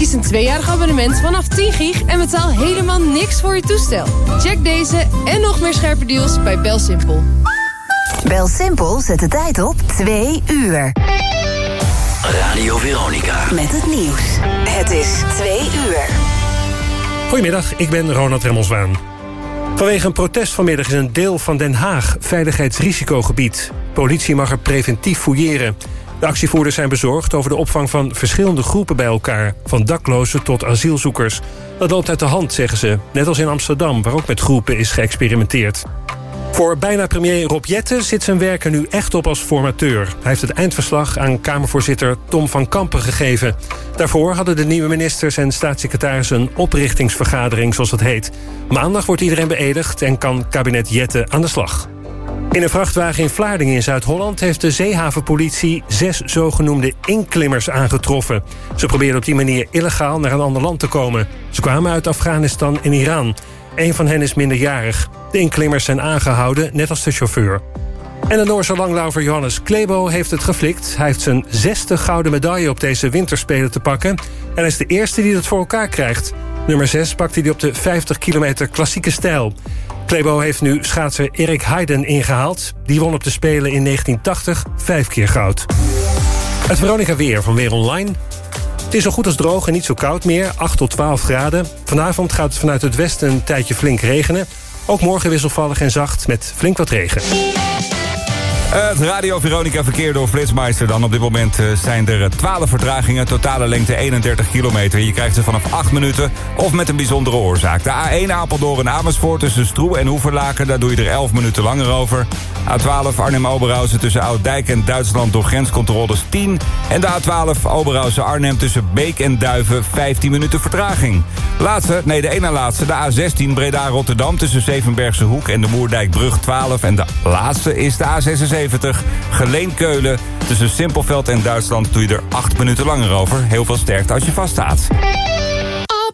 Kies een tweejarig abonnement vanaf 10 gig en betaal helemaal niks voor je toestel. Check deze en nog meer scherpe deals bij BelSimpel. BelSimpel zet de tijd op 2 uur. Radio Veronica. Met het nieuws. Het is 2 uur. Goedemiddag, ik ben Ronald Remmelswaan. Vanwege een protest vanmiddag is een deel van Den Haag veiligheidsrisicogebied. Politie mag er preventief fouilleren. De actievoerders zijn bezorgd over de opvang van verschillende groepen bij elkaar. Van daklozen tot asielzoekers. Dat loopt uit de hand, zeggen ze. Net als in Amsterdam, waar ook met groepen is geëxperimenteerd. Voor bijna premier Rob Jette zit zijn werk er nu echt op als formateur. Hij heeft het eindverslag aan Kamervoorzitter Tom van Kampen gegeven. Daarvoor hadden de nieuwe ministers en staatssecretarissen... een oprichtingsvergadering, zoals het heet. Maandag wordt iedereen beëdigd en kan kabinet Jette aan de slag. In een vrachtwagen in Vlaardingen in Zuid-Holland... heeft de zeehavenpolitie zes zogenoemde inklimmers aangetroffen. Ze probeerden op die manier illegaal naar een ander land te komen. Ze kwamen uit Afghanistan en Iran. Een van hen is minderjarig. De inklimmers zijn aangehouden, net als de chauffeur. En de Noorse langlaufer Johannes Klebo heeft het geflikt. Hij heeft zijn zesde gouden medaille op deze winterspelen te pakken... en hij is de eerste die dat voor elkaar krijgt. Nummer 6 pakte hij op de 50 kilometer klassieke stijl. Klebo heeft nu schaatser Erik Heiden ingehaald. Die won op de Spelen in 1980 vijf keer goud. Het Veronica Weer van Weer Online. Het is zo goed als droog en niet zo koud meer, 8 tot 12 graden. Vanavond gaat het vanuit het westen een tijdje flink regenen. Ook morgen wisselvallig en zacht met flink wat regen. Het Radio Veronica verkeer door Flitsmeister. Dan op dit moment eh, zijn er 12 vertragingen. Totale lengte 31 kilometer. Je krijgt ze vanaf 8 minuten of met een bijzondere oorzaak. De A1 Apeldoorn Amersfoort tussen Stroe en Hoeverlaken. Daar doe je er 11 minuten langer over. A12 Arnhem-Oberhausen tussen Ouddijk en Duitsland door grenscontroles 10. En de A12 Oberhausen-Arnhem tussen Beek en Duiven 15 minuten vertraging. Laatste, nee de ene laatste, de A16 Breda-Rotterdam tussen Zevenbergse Hoek en de Moerdijkbrug 12. En de laatste is de A76 Geleen-Keulen tussen Simpelveld en Duitsland doe je er 8 minuten langer over. Heel veel sterkte als je vaststaat.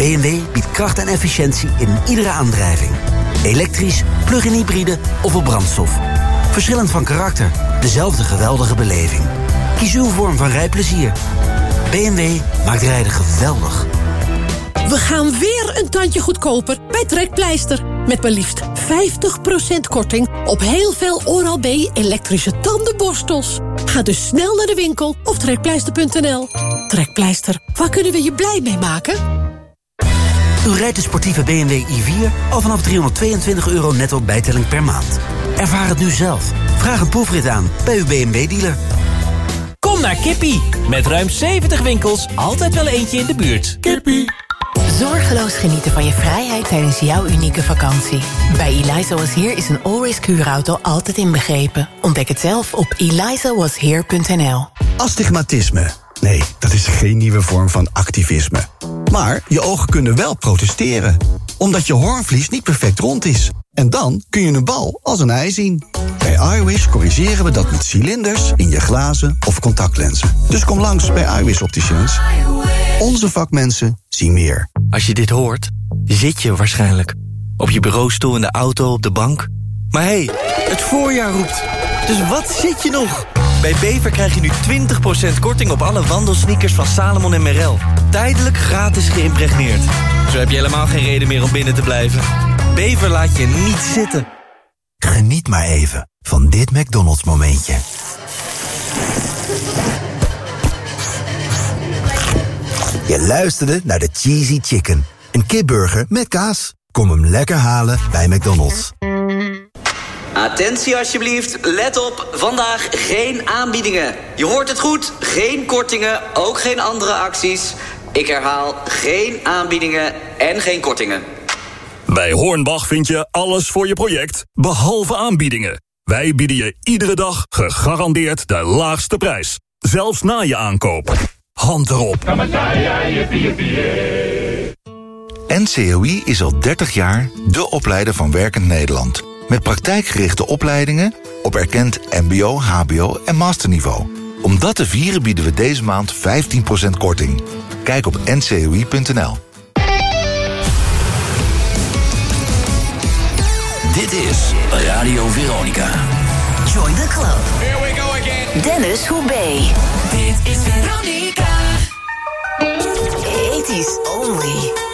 BMW biedt kracht en efficiëntie in iedere aandrijving. Elektrisch, plug-in hybride of op brandstof. Verschillend van karakter, dezelfde geweldige beleving. Kies uw vorm van rijplezier. BMW maakt rijden geweldig. We gaan weer een tandje goedkoper bij Trekpleister. Met maar liefst 50% korting op heel veel Oral-B elektrische tandenborstels. Ga dus snel naar de winkel of trekpleister.nl. Trekpleister, waar kunnen we je blij mee maken? U rijdt de sportieve BMW i4 al vanaf 322 euro netto bijtelling per maand. Ervaar het nu zelf. Vraag een proefrit aan bij uw BMW-dealer. Kom naar Kippie. Met ruim 70 winkels, altijd wel eentje in de buurt. Kippie. Zorgeloos genieten van je vrijheid tijdens jouw unieke vakantie. Bij Eliza Was Here is een always auto altijd inbegrepen. Ontdek het zelf op elizawasheer.nl. Astigmatisme. Nee, dat is geen nieuwe vorm van activisme. Maar je ogen kunnen wel protesteren. Omdat je hoornvlies niet perfect rond is. En dan kun je een bal als een ei zien. Bij iWish corrigeren we dat met cilinders in je glazen of contactlenzen. Dus kom langs bij iWish Opticians. Onze vakmensen zien meer. Als je dit hoort, zit je waarschijnlijk. Op je bureaustoel, in de auto, op de bank. Maar hé, hey, het voorjaar roept. Dus wat zit je nog? Bij Bever krijg je nu 20% korting op alle wandelsneakers van Salomon en Merrell. Tijdelijk gratis geïmpregneerd. Zo heb je helemaal geen reden meer om binnen te blijven. Bever laat je niet zitten. Geniet maar even van dit McDonald's momentje. Je luisterde naar de Cheesy Chicken. Een kipburger met kaas. Kom hem lekker halen bij McDonald's. Attentie alsjeblieft, let op, vandaag geen aanbiedingen. Je hoort het goed, geen kortingen, ook geen andere acties. Ik herhaal, geen aanbiedingen en geen kortingen. Bij Hornbach vind je alles voor je project, behalve aanbiedingen. Wij bieden je iedere dag gegarandeerd de laagste prijs. Zelfs na je aankoop. hand erop. NCOI is al 30 jaar de opleider van Werkend Nederland. Met praktijkgerichte opleidingen op erkend mbo, hbo en masterniveau. Om dat te vieren bieden we deze maand 15% korting. Kijk op ncoi.nl. Dit is Radio Veronica. Join the club. Here we go again. Dennis Hoebe. Dit is Veronica. 80s only.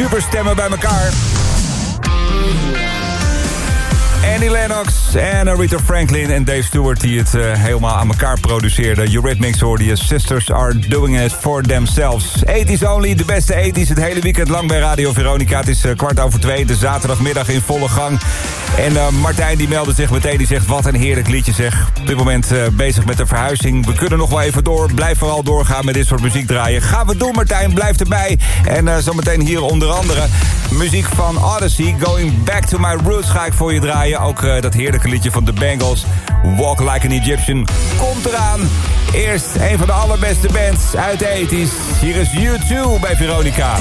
Superstemmen bij elkaar. Annie Lennox en Aretha Franklin en Dave Stewart... die het uh, helemaal aan elkaar produceerden. Eurythmics hoorde je Sisters Are Doing It For Themselves. 80s Only, de beste 80s. Het hele weekend lang bij Radio Veronica. Het is uh, kwart over twee, de zaterdagmiddag in volle gang. En uh, Martijn die meldde zich meteen, die zegt... wat een heerlijk liedje zeg. Op dit moment bezig met de verhuizing. We kunnen nog wel even door. Blijf vooral doorgaan met dit soort muziek draaien. Gaan we doen Martijn, blijf erbij. En zometeen hier onder andere muziek van Odyssey. Going Back To My Roots ga ik voor je draaien. Ook uh, dat heerlijke liedje van de Bengals. Walk Like an Egyptian komt eraan. Eerst een van de allerbeste bands uit de 80s. Hier is U2 bij Veronica.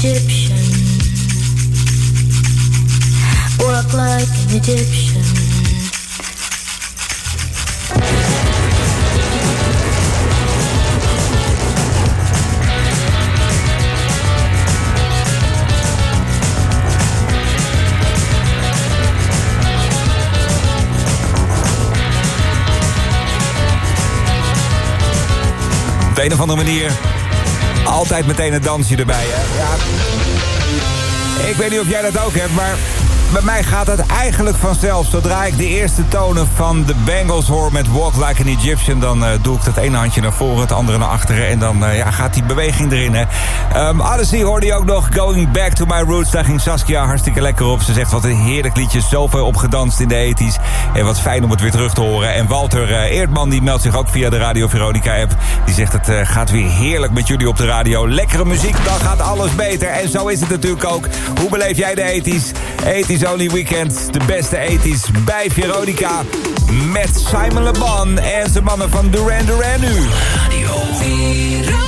Egyptian. Walk like an Egyptian. Op een of andere manier altijd meteen een dansje erbij. Ja. Ik weet niet of jij dat ook hebt, maar bij mij gaat het eigenlijk vanzelf. Zodra ik de eerste tonen van de Bengals hoor met Walk Like an Egyptian... dan eh, doe ik dat ene handje naar voren, het andere naar achteren... en dan eh, ja, gaat die beweging erin. Hè. Um, Odyssey hoorde je ook nog, Going Back to My Roots. Daar ging Saskia hartstikke lekker op. Ze zegt wat een heerlijk liedje, zoveel opgedanst in de 80s. En wat fijn om het weer terug te horen. En Walter eh, Eerdman die meldt zich ook via de Radio Veronica app. Die zegt het gaat weer heerlijk met jullie op de radio. Lekkere muziek, dan gaat alles beter. En zo is het natuurlijk ook. Hoe beleef jij de 80s? 80s Only Weekend, de beste 80s bij Veronica. Met Simon Le Bon en zijn mannen van Duran Duran nu. Radio Veronica.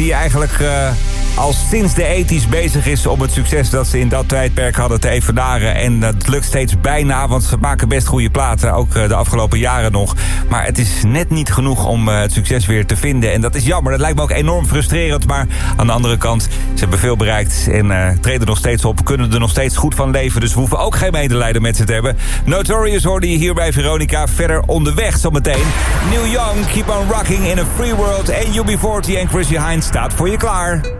Die eigenlijk uh, al sinds de 80s bezig is om het succes dat ze in dat tijdperk hadden te evenaren. En dat lukt steeds bijna, want ze maken best goede platen, ook uh, de afgelopen jaren nog. Maar het is net niet genoeg om uh, het succes weer te vinden. En dat is jammer, dat lijkt me ook enorm frustrerend. Maar aan de andere kant, ze hebben veel bereikt en treden nog steeds op. Kunnen er nog steeds goed van leven, dus we hoeven ook geen medelijden met ze te hebben. Notorious hoorde je hier bij Veronica verder onderweg zometeen. New Young, Keep on Rocking in a Free World. En UB40 en Chrissy Hines staat voor je klaar.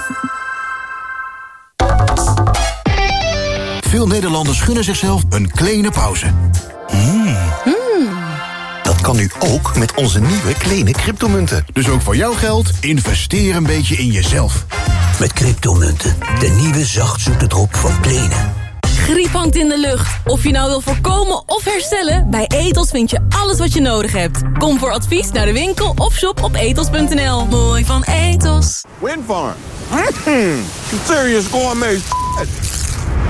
Veel Nederlanders gunnen zichzelf een kleine pauze. Hmm. Dat kan nu ook met onze nieuwe kleine cryptomunten. Dus ook voor jouw geld, investeer een beetje in jezelf. Met cryptomunten, de nieuwe zachtzoete drop van Kleene. Griep hangt in de lucht. Of je nou wil voorkomen of herstellen, bij Etos vind je alles wat je nodig hebt. Kom voor advies naar de winkel of shop op etos.nl. Mooi van Etos. Windfarm. Mm, serious gourmet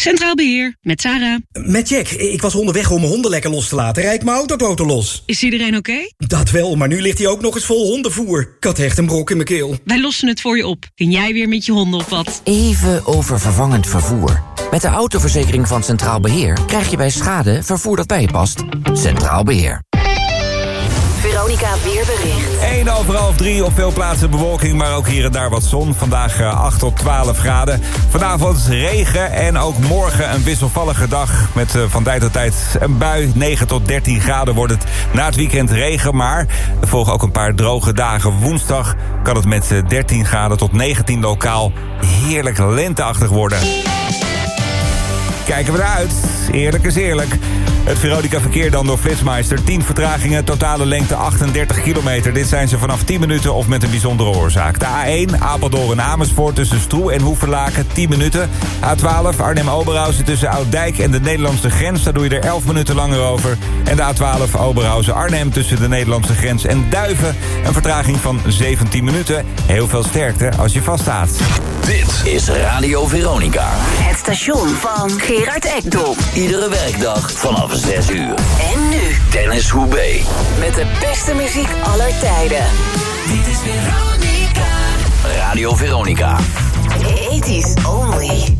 Centraal Beheer, met Sarah. Met Jack. Ik was onderweg om mijn honden lekker los te laten. Rijd mijn autoboten los. Is iedereen oké? Dat wel, maar nu ligt hij ook nog eens vol hondenvoer. Ik had echt een brok in mijn keel. Wij lossen het voor je op. Kun jij weer met je honden op wat? Even over vervangend vervoer. Met de autoverzekering van Centraal Beheer... krijg je bij schade vervoer dat bij je past. Centraal Beheer. Veronica Weerbericht. 1 over half 3 op veel plaatsen bewolking, maar ook hier en daar wat zon. Vandaag 8 tot 12 graden. Vanavond regen en ook morgen een wisselvallige dag. Met uh, van tijd tot tijd een bui. 9 tot 13 graden wordt het na het weekend regen. Maar er volgen ook een paar droge dagen. Woensdag kan het met 13 graden tot 19 lokaal heerlijk lenteachtig worden. Kijken we eruit. Eerlijk is eerlijk. Het Veronica verkeer dan door Flitsmeister. 10 vertragingen, totale lengte 38 kilometer. Dit zijn ze vanaf 10 minuten of met een bijzondere oorzaak. De A1 Apeldoorn en Amersfoort tussen Stroe en Hoeverlaken 10 minuten. A12 Arnhem-Oberhausen tussen Ouddijk en de Nederlandse grens. Daar doe je er 11 minuten langer over. En de A12 Oberhausen-Arnhem tussen de Nederlandse grens en Duiven. Een vertraging van 17 minuten. Heel veel sterkte als je vaststaat. Dit is Radio Veronica. Het station van Gerard Ekdom. Iedere werkdag vanaf 6 uur. En nu Dennis Hoebe. met de beste muziek aller tijden. Dit is Veronica. Radio Veronica. 80s only.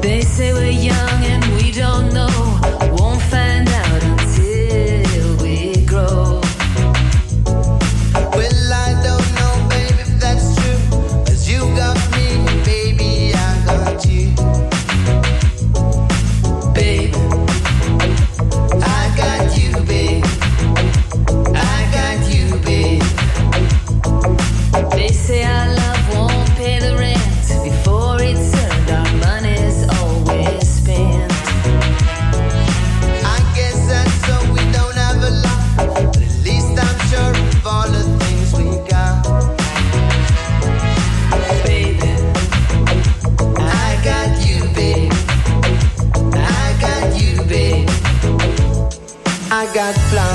They say we're young I got flowers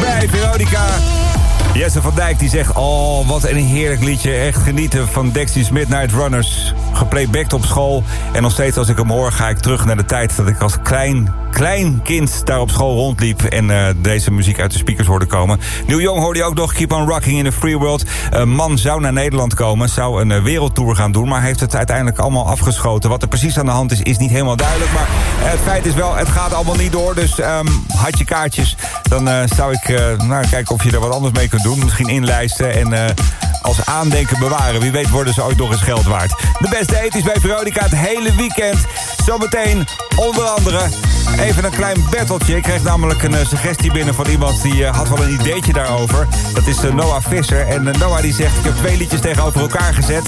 bij Veronica. Jesse van Dijk die zegt... Oh, wat een heerlijk liedje. Echt genieten van Dexys Midnight Runners. Geplaybacked op school. En nog steeds als ik hem hoor ga ik terug naar de tijd... dat ik als klein, klein kind daar op school rondliep... en uh, deze muziek uit de speakers hoorde komen. Nieuw Jong hoorde je ook nog Keep on Rocking in the Free World. Een man zou naar Nederland komen, zou een uh, wereldtour gaan doen... maar heeft het uiteindelijk allemaal afgeschoten. Wat er precies aan de hand is, is niet helemaal duidelijk. Maar het feit is wel, het gaat allemaal niet door. Dus um, had je kaartjes, dan zou ik nou, kijken of je er wat anders mee kunt doen. Misschien inlijsten en als aandenken bewaren. Wie weet worden ze ooit nog eens geld waard. De beste ethisch bij Veronica het hele weekend. Zometeen onder andere even een klein battletje. Ik kreeg namelijk een uh, suggestie binnen van iemand die uh, had wel een ideetje daarover. Dat is Noah Visser. En Noah die zegt, ik heb twee liedjes tegenover elkaar gezet.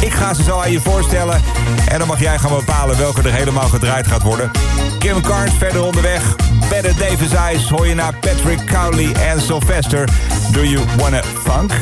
Ik ga ze zo aan je voorstellen. En dan mag jij gaan bepalen welke er helemaal gedraaid gaat worden. Kim Carnes verder onderweg. Better Davis Eyes hoor je naar Patrick Cowley en Sylvester. Do you wanna funk?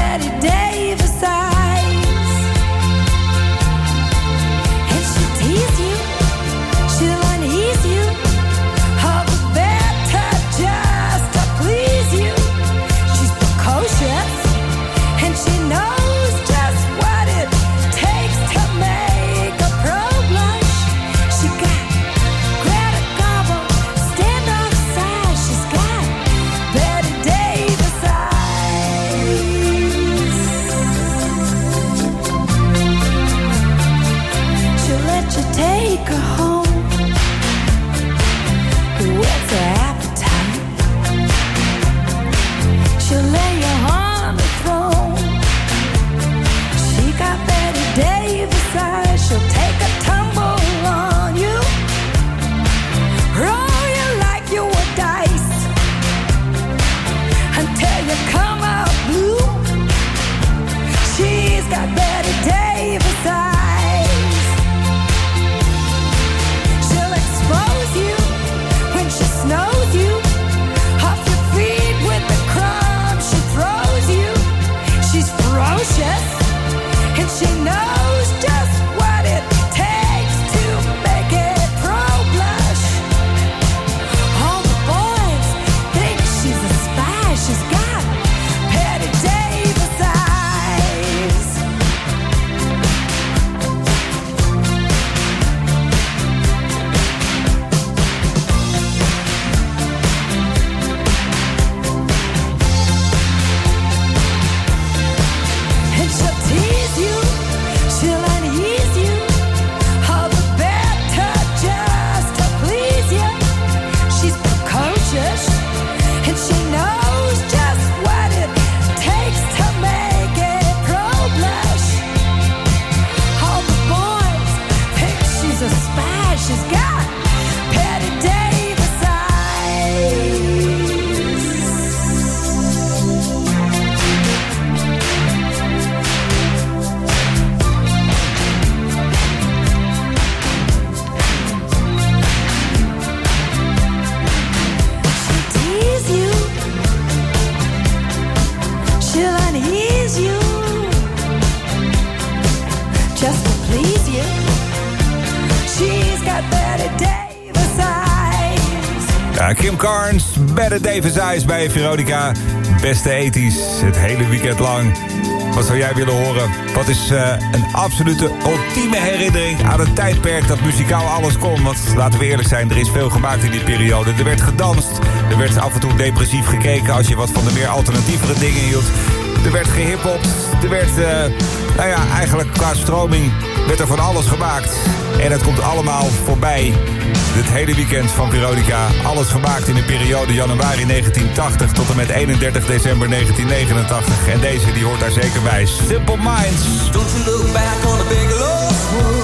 Betty Davis. David Zeiss bij Veronica. Beste ethisch, het hele weekend lang. Wat zou jij willen horen? Wat is eh, een absolute ultieme herinnering aan het tijdperk dat muzikaal alles kon? Want laten we eerlijk zijn, er is veel gemaakt in die periode. Er werd gedanst, er werd af en toe depressief gekeken als je wat van de meer alternatievere dingen hield. Er werd gehippeld, er werd... Eh, nou ja, eigenlijk qua stroming werd er van alles gemaakt. En het komt allemaal voorbij. Dit hele weekend van Veronica. Alles gemaakt in de periode januari 1980 tot en met 31 december 1989. En deze die hoort daar zeker bij. Simple Minds. Don't you look back on the big love.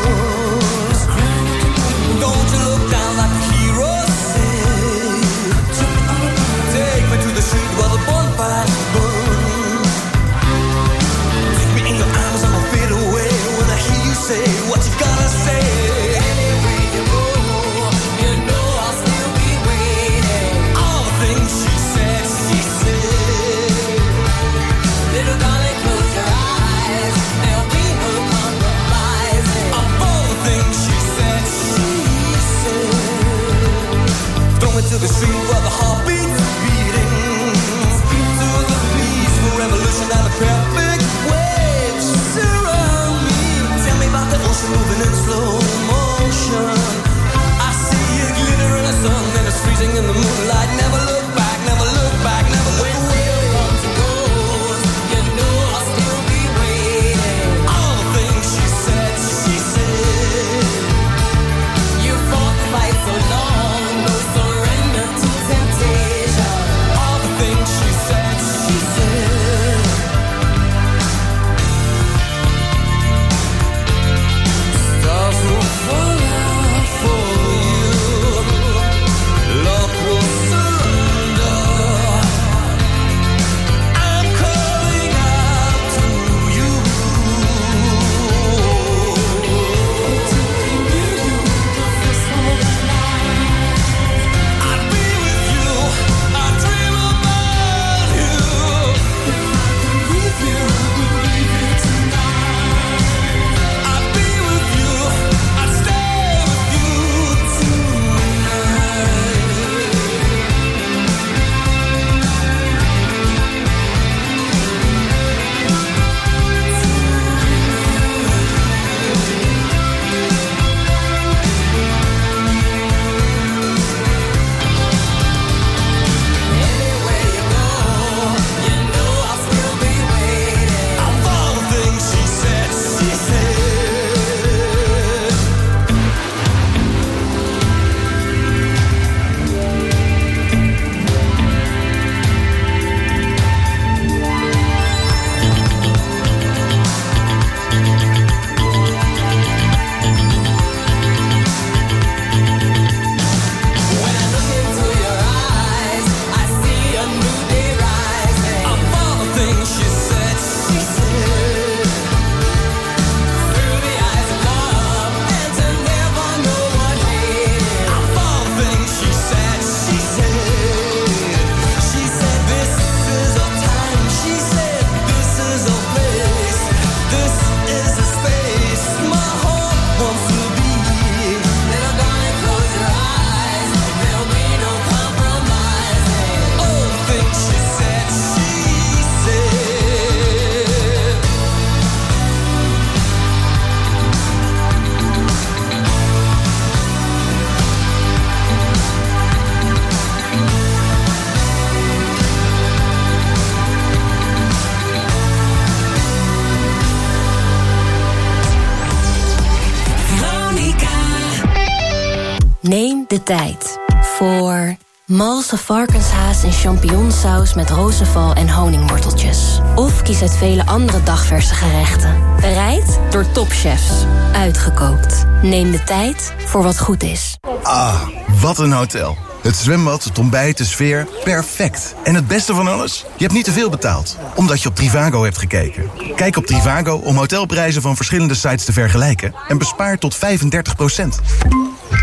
Tijd voor malse varkenshaas in champignonsaus met rozenval en honingworteltjes. Of kies uit vele andere dagverse gerechten. Bereid door topchefs. Uitgekookt. Neem de tijd voor wat goed is. Ah, wat een hotel. Het zwembad, het ontbijt, de sfeer, perfect. En het beste van alles? Je hebt niet te veel betaald, omdat je op Trivago hebt gekeken. Kijk op Trivago om hotelprijzen van verschillende sites te vergelijken... en bespaar tot 35%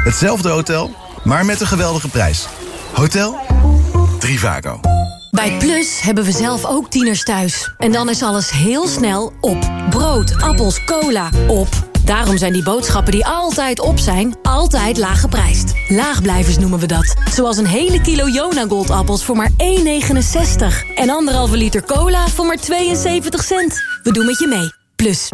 Hetzelfde hotel, maar met een geweldige prijs. Hotel Trivago. Bij Plus hebben we zelf ook tieners thuis. En dan is alles heel snel op. Brood, appels, cola, op. Daarom zijn die boodschappen die altijd op zijn, altijd laag geprijsd. Laagblijvers noemen we dat. Zoals een hele kilo Jona Goldappels voor maar 1,69. En anderhalve liter cola voor maar 72 cent. We doen met je mee. Plus.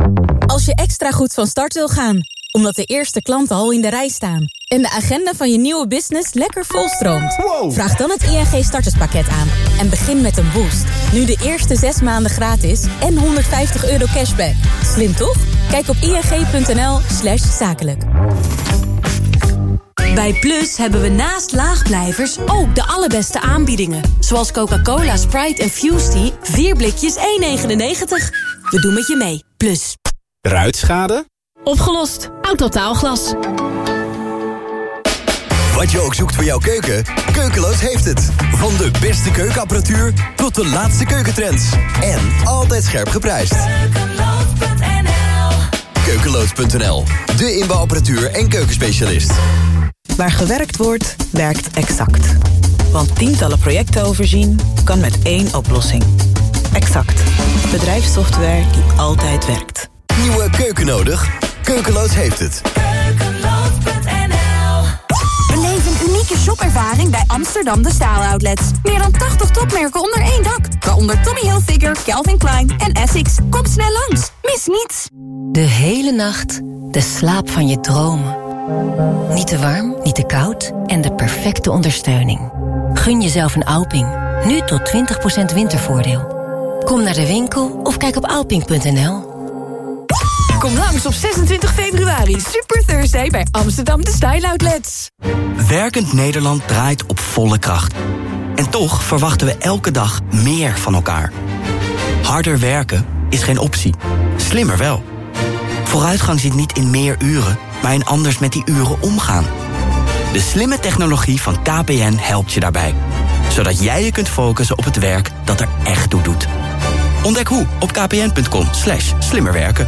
Als je extra goed van start wil gaan, omdat de eerste klanten al in de rij staan... en de agenda van je nieuwe business lekker volstroomt... vraag dan het ING starterspakket aan en begin met een boost. Nu de eerste zes maanden gratis en 150 euro cashback. Slim toch? Kijk op ing.nl slash zakelijk. Bij Plus hebben we naast laagblijvers ook de allerbeste aanbiedingen. Zoals Coca-Cola, Sprite en Fusty, 4 blikjes 1,99. We doen met je mee. Plus. Ruitschade? Opgelost. Autotaalglas. Wat je ook zoekt voor jouw keuken, Keukeloos heeft het. Van de beste keukenapparatuur tot de laatste keukentrends. En altijd scherp geprijsd. Keukeloos.nl, de inbouwapparatuur en keukenspecialist. Waar gewerkt wordt, werkt Exact. Want tientallen projecten overzien kan met één oplossing. Exact. Bedrijfssoftware die altijd werkt. Nieuwe keuken nodig? Keukeloos heeft het. Beleef een unieke shopervaring bij Amsterdam De Staal Outlets. Meer dan 80 topmerken onder één dak. Waaronder Tommy Hilfiger, Calvin Klein en Essex. Kom snel langs. Mis niets. De hele nacht de slaap van je dromen. Niet te warm, niet te koud en de perfecte ondersteuning. Gun jezelf een Alping. Nu tot 20% wintervoordeel. Kom naar de winkel of kijk op alping.nl. Kom langs op 26 februari. Super Thursday bij Amsterdam De Style Outlets. Werkend Nederland draait op volle kracht. En toch verwachten we elke dag meer van elkaar. Harder werken is geen optie. Slimmer wel. Vooruitgang zit niet in meer uren, maar in anders met die uren omgaan. De slimme technologie van KPN helpt je daarbij. Zodat jij je kunt focussen op het werk dat er echt toe doet. Ontdek hoe op kpn.com slimmerwerken.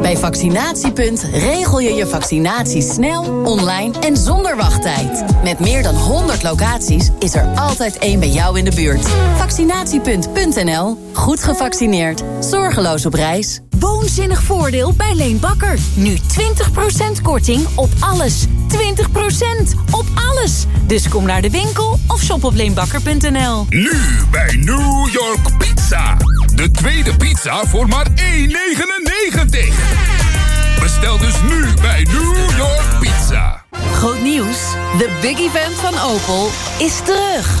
Bij Vaccinatiepunt regel je je vaccinatie snel, online en zonder wachttijd. Met meer dan 100 locaties is er altijd één bij jou in de buurt. Vaccinatiepunt.nl. Goed gevaccineerd. Zorgeloos op reis. Woonzinnig voordeel bij Leen Bakker. Nu 20% korting op alles. 20% op alles. Dus kom naar de winkel of shop op leenbakker.nl. Nu bij New York Pizza. De tweede pizza voor maar 1,99. Bestel dus nu bij New York Pizza. Groot nieuws. De big event van Opel is terug.